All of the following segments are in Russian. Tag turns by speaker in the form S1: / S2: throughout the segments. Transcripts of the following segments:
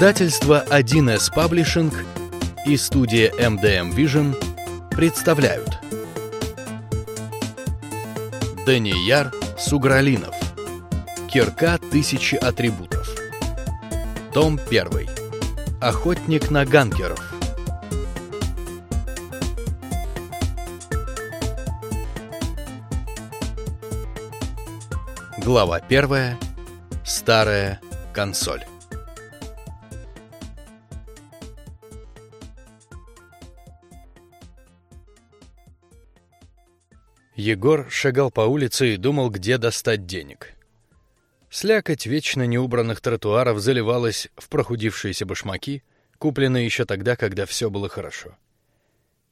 S1: Издательство 1С Паблишинг и студия MDM Vision представляют. Данияр Сугралинов. Кирка тысячи атрибутов Том 1 Охотник на ганкеров Глава 1 Старая консоль Егор шагал по улице и думал, где достать денег. Слякоть вечно неубранных тротуаров заливалась в прохудившиеся башмаки, купленные еще тогда, когда все было хорошо.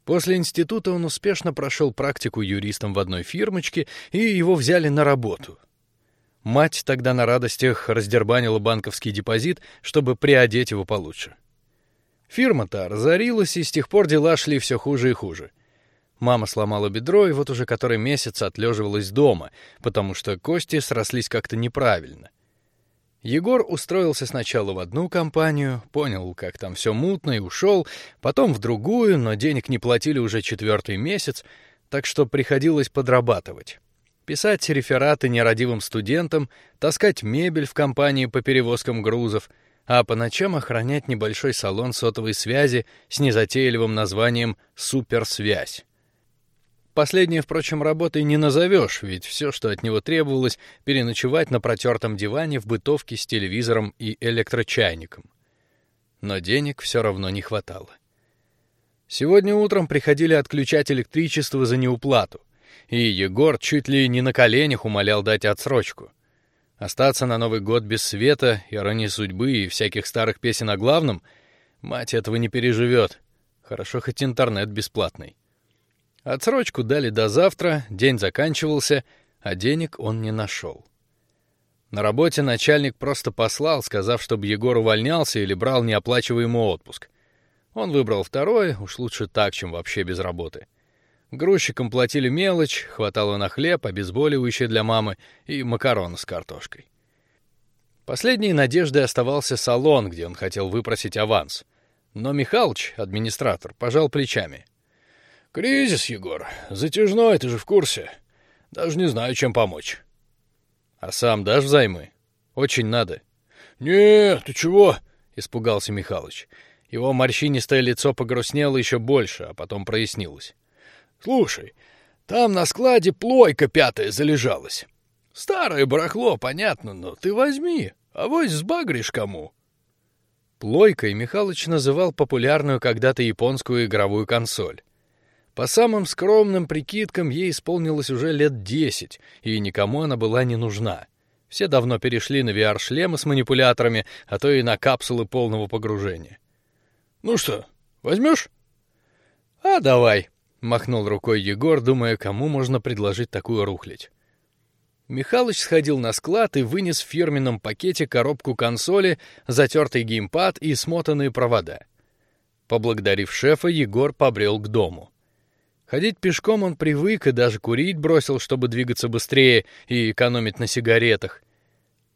S1: После института он успешно прошел практику юристом в одной фирмочке, и его взяли на работу. Мать тогда на радостях раздербанила банковский депозит, чтобы приодеть его получше. Фирма-то разорилась, и с тех пор дела шли все хуже и хуже. Мама сломала бедро и вот уже который месяц отлеживалась дома, потому что кости срослись как-то неправильно. Егор устроился сначала в одну компанию, понял, как там все мутно и ушел, потом в другую, но денег не платили уже четвертый месяц, так что приходилось подрабатывать. Писать рефераты нерадивым студентам, таскать мебель в компании по перевозкам грузов, а по ночам охранять небольшой салон сотовой связи с незатейливым названием «Суперсвязь». Последнее, впрочем, работой не назовешь, ведь все, что от него требовалось, переночевать на протертом диване в бытовке с телевизором и электрочайником. Но денег все равно не хватало. Сегодня утром приходили отключать электричество за неуплату, и Егор чуть ли не на коленях умолял дать отсрочку. Остаться на Новый год без света, иронии судьбы и всяких старых песен о главном, мать этого не переживет. Хорошо хоть интернет бесплатный. Отсрочку дали до завтра, день заканчивался, а денег он не нашел. На работе начальник просто послал, сказав, чтобы Егор увольнялся или брал неоплачиваемый отпуск. Он выбрал второй, уж лучше так, чем вообще без работы. Грузчикам платили мелочь, хватало на хлеб, обезболивающее для мамы и макароны с картошкой. Последней надеждой оставался салон, где он хотел выпросить аванс. Но Михалыч, администратор, пожал плечами. Кризис, Егор. Затяжной, ты же в курсе. Даже не знаю, чем помочь. А сам дашь взаймы? Очень надо. Нет, ты чего? Испугался Михалыч. Его морщинистое лицо погрустнело еще больше, а потом прояснилось. Слушай, там на складе плойка пятая залежалась. Старое барахло, понятно, но ты возьми, а вось сбагришь кому. Плойкой Михалыч называл популярную когда-то японскую игровую консоль. По самым скромным прикидкам, ей исполнилось уже лет десять, и никому она была не нужна. Все давно перешли на VR-шлемы с манипуляторами, а то и на капсулы полного погружения. Ну что, возьмешь? А давай, махнул рукой Егор, думая, кому можно предложить такую рухлядь. Михалыч сходил на склад и вынес в фирменном пакете коробку консоли, затертый геймпад и смотанные провода. Поблагодарив шефа, Егор побрел к дому. Ходить пешком он привык и даже курить бросил, чтобы двигаться быстрее и экономить на сигаретах.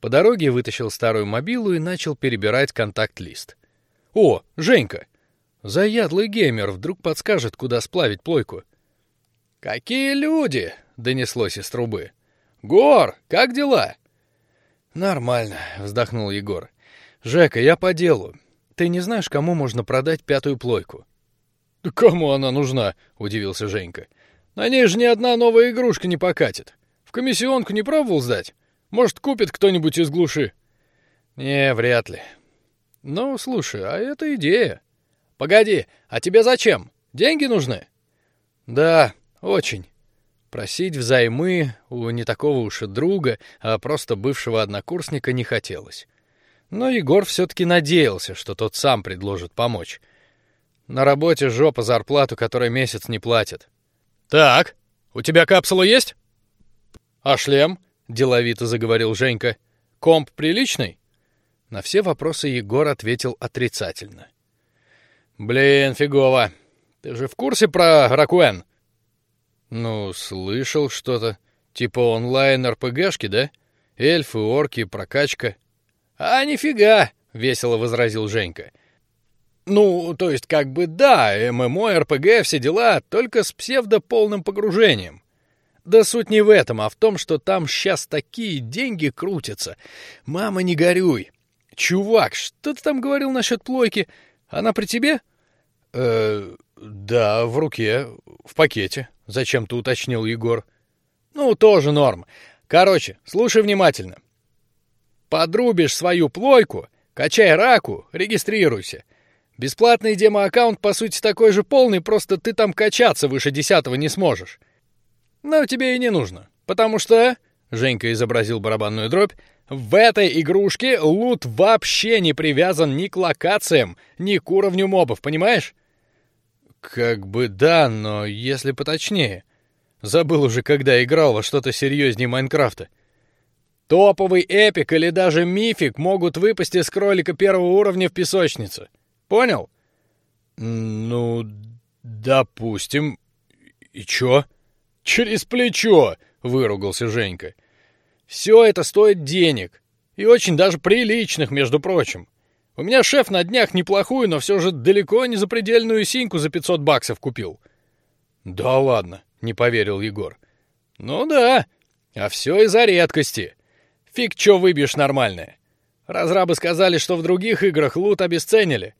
S1: По дороге вытащил старую мобилу и начал перебирать контакт-лист. О, Женька, заядлый геймер, вдруг подскажет, куда сплавить плойку. Какие люди! донеслось из трубы. Гор, как дела? Нормально, вздохнул Егор. Жека, я по делу. Ты не знаешь, кому можно продать пятую плойку? Да кому она нужна? удивился Женька. На ней же ни одна новая игрушка не покатит. В комиссионку не пробовал сдать? Может, купит кто-нибудь из глуши? Не, вряд ли. Ну, слушай, а это идея. Погоди, а тебе зачем? Деньги нужны? Да, очень. Просить взаймы у не такого уж и друга, а просто бывшего однокурсника не хотелось. Но Егор все-таки надеялся, что тот сам предложит помочь. На работе жопа зарплату, которой месяц не платят. Так, у тебя капсула есть? А шлем? Деловито заговорил Женька. Комп приличный? На все вопросы Егор ответил отрицательно. Блин, фигово. Ты же в курсе про Ракуэн? Ну, слышал что-то. Типа онлайн РПГшки, да? Эльфы, орки, прокачка. А нифига, весело возразил Женька. Ну, то есть как бы да, ММО, РПГ, все дела, только с псевдополным погружением. Да суть не в этом, а в том, что там сейчас такие деньги крутятся. Мама, не горюй. Чувак, что ты там говорил насчет плойки? Она при тебе? Э, да, в руке, в пакете. Зачем-то уточнил Егор. Ну, тоже норм. Короче, слушай внимательно. Подрубишь свою плойку, качай раку, регистрируйся. Бесплатный демо-аккаунт по сути такой же полный, просто ты там качаться выше десятого не сможешь. Но тебе и не нужно, потому что Женька изобразил барабанную дробь. В этой игрушке лут вообще не привязан ни к локациям, ни к уровню мобов, понимаешь? Как бы да, но если поточнее. Забыл уже, когда играл во что-то серьезнее Майнкрафта. Топовый эпик или даже мифик могут выпасть из кролика первого уровня в песочнице. Понял? Ну, допустим. И чё? Через плечо, выругался Женька. Все это стоит денег и очень даже приличных, между прочим. У меня шеф на днях неплохую, но все же далеко не запредельную синьку за 500 баксов купил. Да ладно, не поверил Егор. Ну да, а все из-за редкости. Фиг чё выбьешь нормальное. Разрабы сказали, что в других играх лут обесценили.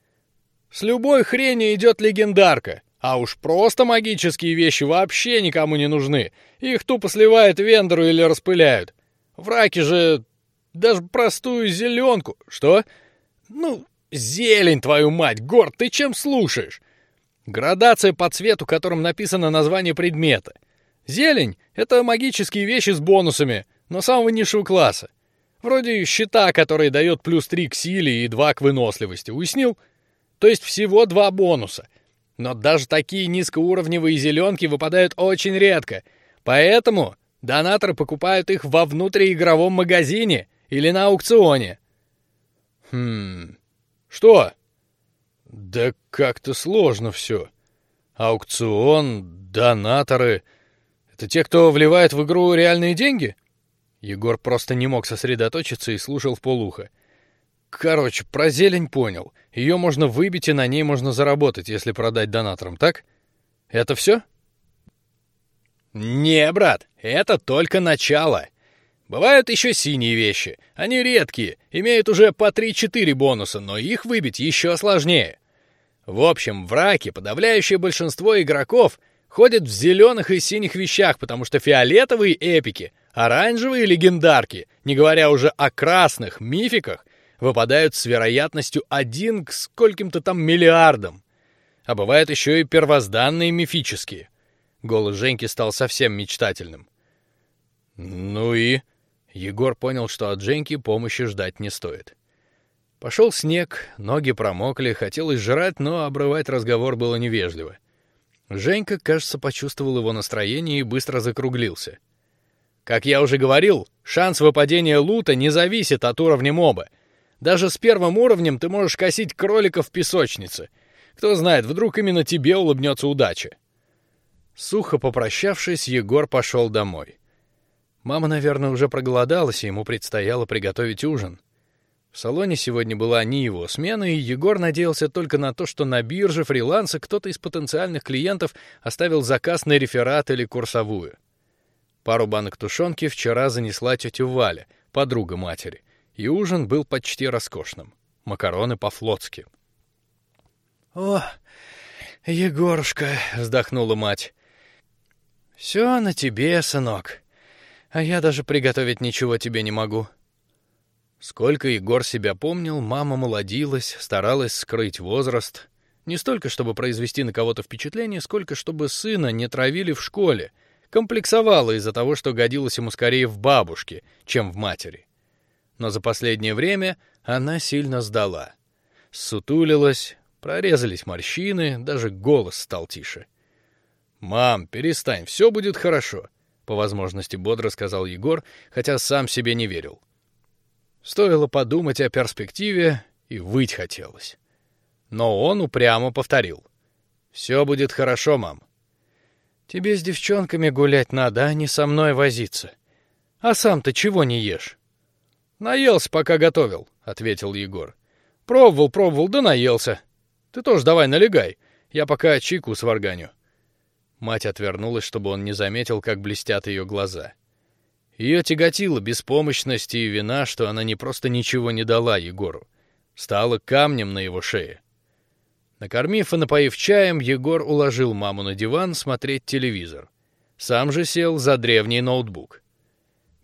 S1: С любой хренью идет легендарка, а уж просто магические вещи вообще никому не нужны. Их тупо сливают вендору или распыляют. Враки же даже простую зеленку. Что? Ну, зелень твою мать, Горд, ты чем слушаешь? Градация по цвету, которым написано название предмета. Зелень — это магические вещи с бонусами, но самого низшего класса. Вроде щита, который дает плюс три к силе и два к выносливости. Уяснил? То есть всего два бонуса. Но даже такие низкоуровневые зеленки выпадают очень редко. Поэтому донаторы покупают их во внутриигровом магазине или на аукционе. Хм. Что? Да как-то сложно все. Аукцион, донаторы — это те, кто вливает в игру реальные деньги? Егор просто не мог сосредоточиться и слушал в полухо. Короче, про зелень понял. Ее можно выбить и на ней можно заработать, если продать донаторам, так? Это все? Не, брат, это только начало. Бывают еще синие вещи. Они редкие, имеют уже по 3-4 бонуса, но их выбить еще сложнее. В общем, в раке подавляющее большинство игроков ходят в зеленых и синих вещах, потому что фиолетовые эпики, оранжевые легендарки, не говоря уже о красных мификах, выпадают с вероятностью один к скольким-то там миллиардам. А бывают еще и первозданные мифические. Голос Женьки стал совсем мечтательным. Ну и Егор понял, что от Женьки помощи ждать не стоит. Пошел снег, ноги промокли, хотелось жрать, но обрывать разговор было невежливо. Женька, кажется, почувствовал его настроение и быстро закруглился. Как я уже говорил, шанс выпадения лута не зависит от уровня моба. Даже с первым уровнем ты можешь косить кроликов в песочнице. Кто знает, вдруг именно тебе улыбнется удача. Сухо попрощавшись, Егор пошел домой. Мама, наверное, уже проголодалась, и ему предстояло приготовить ужин. В салоне сегодня была не его смена, и Егор надеялся только на то, что на бирже фриланса кто-то из потенциальных клиентов оставил заказ на реферат или курсовую. Пару банок тушенки вчера занесла тетя Валя, подруга матери, и ужин был почти роскошным. Макароны по-флотски. О, Егорушка, вздохнула мать. Все на тебе, сынок. А я даже приготовить ничего тебе не могу. Сколько Егор себя помнил, мама молодилась, старалась скрыть возраст, не столько чтобы произвести на кого-то впечатление, сколько чтобы сына не травили в школе, комплексовала из-за того, что годилась ему скорее в бабушке, чем в матери. Но за последнее время она сильно сдала, сутулилась, прорезались морщины, даже голос стал тише. Мам, перестань, все будет хорошо, по возможности бодро сказал Егор, хотя сам себе не верил. Стоило подумать о перспективе, и выть хотелось. Но он упрямо повторил: "Все будет хорошо, мам. Тебе с девчонками гулять надо, а не со мной возиться. А сам ты чего не ешь?" Наелся, пока готовил, ответил Егор. Пробовал, пробовал, да наелся. Ты тоже давай налегай. Я пока чайку сварганю. Мать отвернулась, чтобы он не заметил, как блестят ее глаза. Ее тяготила беспомощность и вина, что она не просто ничего не дала Егору, стала камнем на его шее. Накормив и напоив чаем, Егор уложил маму на диван смотреть телевизор. Сам же сел за древний ноутбук.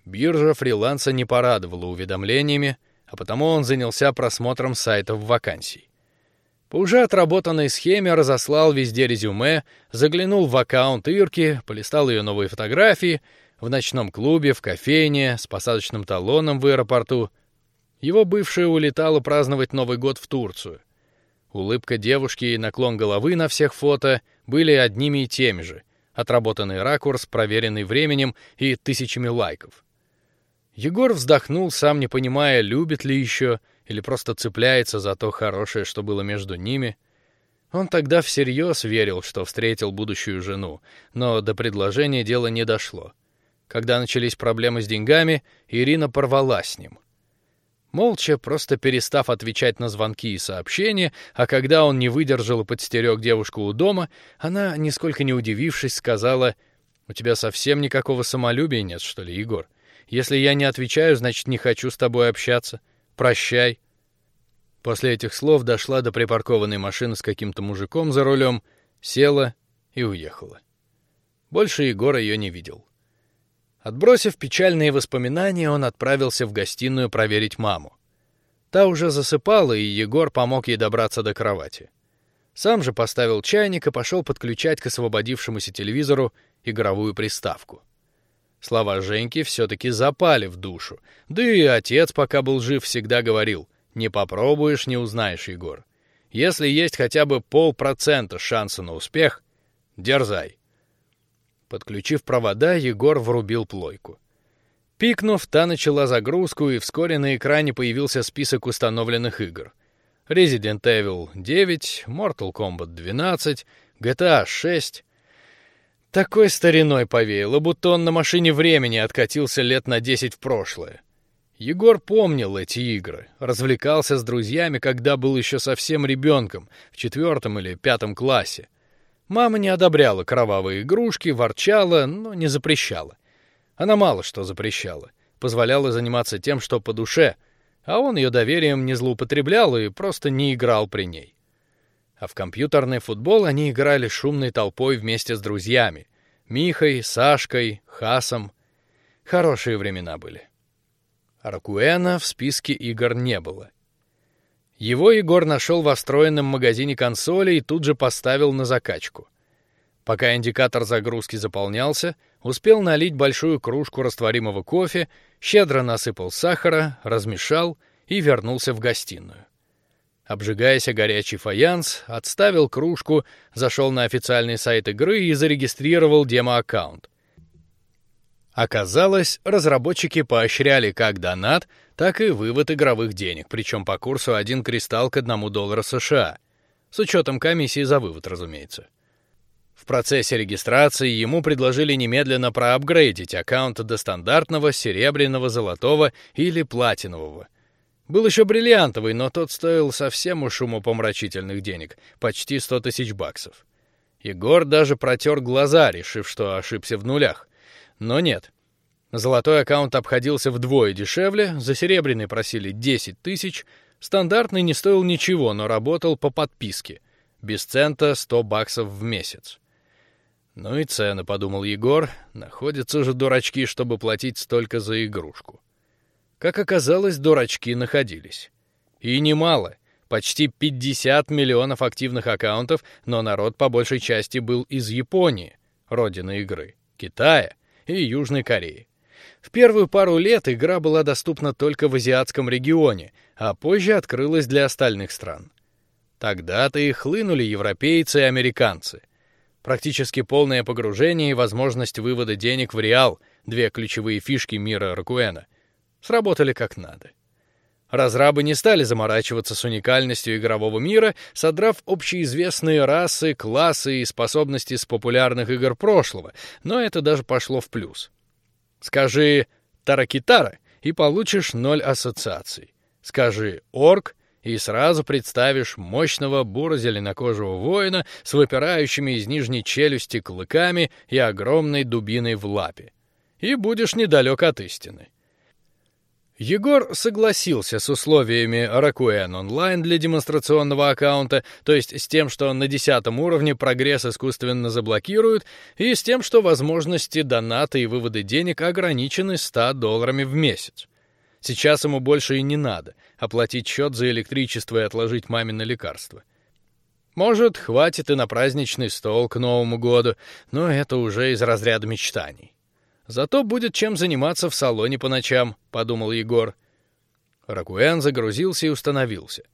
S1: Биржа фриланса не порадовала уведомлениями, а потому он занялся просмотром сайтов вакансий. По уже отработанной схеме разослал везде резюме, заглянул в аккаунт Ирки, полистал ее новые фотографии в ночном клубе, в кофейне, с посадочным талоном в аэропорту. Его бывшая улетала праздновать Новый год в Турцию. Улыбка девушки и наклон головы на всех фото были одними и теми же. Отработанный ракурс, проверенный временем и тысячами лайков. Егор вздохнул, сам не понимая, любит ли еще или просто цепляется за то хорошее, что было между ними. Он тогда всерьез верил, что встретил будущую жену, но до предложения дело не дошло. Когда начались проблемы с деньгами, Ирина порвала с ним. Молча, просто перестав отвечать на звонки и сообщения, а когда он не выдержал и подстерег девушку у дома, она, нисколько не удивившись, сказала: "У тебя совсем никакого самолюбия нет, что ли, Егор? Если я не отвечаю, значит не хочу с тобой общаться. Прощай. После этих слов дошла до припаркованной машины с каким-то мужиком за рулем, села и уехала. Больше Егор ее не видел. Отбросив печальные воспоминания, он отправился в гостиную проверить маму. Та уже засыпала, и Егор помог ей добраться до кровати. Сам же поставил чайник и пошел подключать к освободившемуся телевизору игровую приставку. Слова Женьки все-таки запали в душу. Да и отец, пока был жив, всегда говорил: "Не попробуешь, не узнаешь, Егор. Если есть хотя бы полпроцента шанса на успех, дерзай". Подключив провода, Егор врубил плойку. Пикнув, та начала загрузку, и вскоре на экране появился список установленных игр: Resident Evil 9, Mortal Kombat 12, GTA 6, такой стариной повеяло, будто он на машине времени откатился лет на десять в прошлое. Егор помнил эти игры, развлекался с друзьями, когда был еще совсем ребенком, в четвертом или пятом классе. Мама не одобряла кровавые игрушки, ворчала, но не запрещала. Она мало что запрещала, позволяла заниматься тем, что по душе, а он ее доверием не злоупотреблял и просто не играл при ней. А в компьютерный футбол они играли шумной толпой вместе с друзьями: Михой, Сашкой, Хасом. Хорошие времена были. Аркуэна в списке игр не было. Его Егор нашел в встроенном магазине консолей и тут же поставил на закачку. Пока индикатор загрузки заполнялся, успел налить большую кружку растворимого кофе, щедро насыпал сахара, размешал и вернулся в гостиную. Обжигаясь о горячий фаянс, отставил кружку, зашел на официальный сайт игры и зарегистрировал демо-аккаунт. Оказалось, разработчики поощряли как донат, так и вывод игровых денег, причем по курсу один кристалл к одному доллара США, с учетом комиссии за вывод, разумеется. В процессе регистрации ему предложили немедленно проапгрейдить аккаунт до стандартного серебряного, золотого или платинового был еще бриллиантовый, но тот стоил совсем уж умопомрачительных денег, почти сто тысяч баксов. Егор даже протер глаза, решив, что ошибся в нулях. Но нет. Золотой аккаунт обходился вдвое дешевле, за серебряный просили десять тысяч, стандартный не стоил ничего, но работал по подписке, без цента сто баксов в месяц. Ну и цены, подумал Егор, находятся же дурачки, чтобы платить столько за игрушку. Как оказалось, дурачки находились. И немало, почти 50 миллионов активных аккаунтов, но народ по большей части был из Японии, родины игры, Китая и Южной Кореи. В первую пару лет игра была доступна только в азиатском регионе, а позже открылась для остальных стран. Тогда-то и хлынули европейцы и американцы. Практически полное погружение и возможность вывода денег в реал — две ключевые фишки мира Ракуэна — сработали как надо. Разрабы не стали заморачиваться с уникальностью игрового мира, содрав общеизвестные расы, классы и способности с популярных игр прошлого, но это даже пошло в плюс. Скажи «Таракитара» и получишь ноль ассоциаций. Скажи «Орк» и сразу представишь мощного буро-зеленокожего воина с выпирающими из нижней челюсти клыками и огромной дубиной в лапе. И будешь недалек от истины. Егор согласился с условиями Rakuen Online для демонстрационного аккаунта, то есть с тем, что на десятом уровне прогресс искусственно заблокируют, и с тем, что возможности доната и вывода денег ограничены 100 долларами в месяц. Сейчас ему больше и не надо оплатить счет за электричество и отложить мамино лекарство. Может, хватит и на праздничный стол к Новому году, но это уже из разряда мечтаний. Зато будет чем заниматься в салоне по ночам, подумал Егор. Ракуэн загрузился и установился.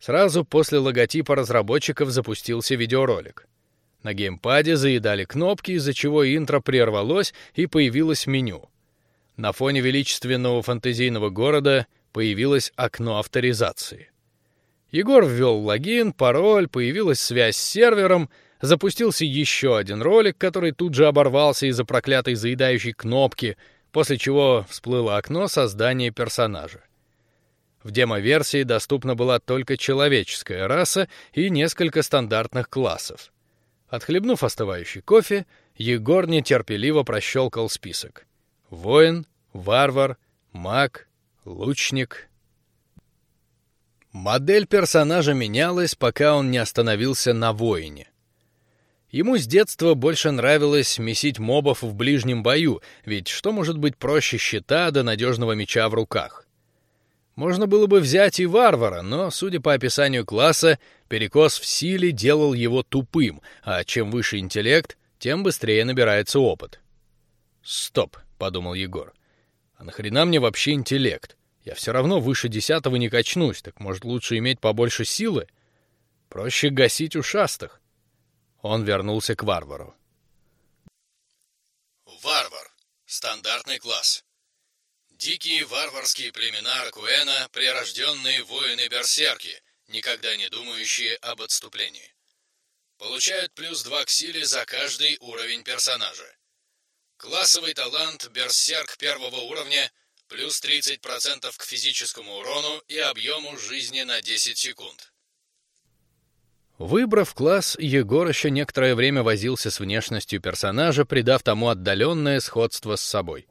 S1: Сразу после логотипа разработчиков запустился видеоролик. На геймпаде заедали кнопки, из-за чего интро прервалось и появилось меню. На фоне величественного фантазийного города появилось окно авторизации. Егор ввел логин, пароль, появилась связь с сервером, запустился еще один ролик, который тут же оборвался из-за проклятой заедающей кнопки, после чего всплыло окно создания персонажа. В демо-версии доступна была только человеческая раса и несколько стандартных классов. Отхлебнув остывающий кофе, Егор нетерпеливо прощелкал список: воин, варвар, маг, лучник. Модель персонажа менялась, пока он не остановился на воине. Ему с детства больше нравилось месить мобов в ближнем бою, ведь что может быть проще щита до надежного меча в руках? Можно было бы взять и варвара, но, судя по описанию класса, перекос в силе делал его тупым, а чем выше интеллект, тем быстрее набирается опыт. Стоп, подумал Егор. А нахрена мне вообще интеллект? Я все равно выше десятого не качнусь, так может лучше иметь побольше силы? Проще гасить ушастых. Он вернулся к варвару.
S2: Варвар. Стандартный класс. Дикие варварские племена Ракуэна, прирожденные воины-берсерки, никогда не думающие об отступлении. Получают плюс два к силе за каждый уровень персонажа. Классовый талант берсерк первого уровня плюс 30% к физическому урону и объему жизни на 10 секунд.
S1: Выбрав класс, Егор еще некоторое время возился с внешностью персонажа, придав тому отдаленное сходство с собой.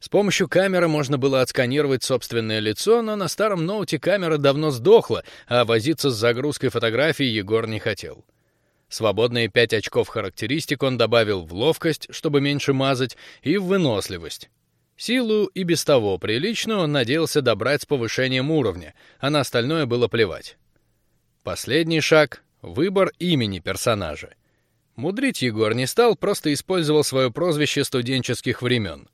S1: С помощью камеры можно было отсканировать собственное лицо, но на старом ноуте камера давно сдохла, а возиться с загрузкой фотографий Егор не хотел. Свободные пять очков характеристик он добавил в ловкость, чтобы меньше мазать, и в выносливость. Силу и без того приличную он надеялся добрать с повышением уровня, а на остальное было плевать. Последний шаг Выбор имени персонажа. Мудрить Егор не стал, просто использовал свое прозвище студенческих времен.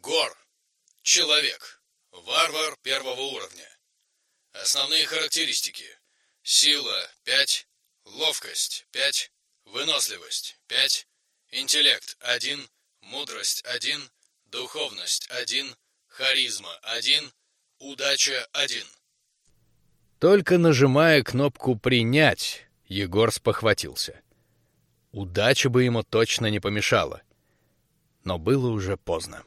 S2: Гор. Человек. Варвар первого уровня. Основные характеристики. Сила 5, ловкость 5, выносливость 5, интеллект 1, мудрость 1, духовность 1, харизма 1, удача 1.
S1: Только нажимая кнопку принять, Егор спохватился. Удача бы ему точно не помешала, но было уже поздно.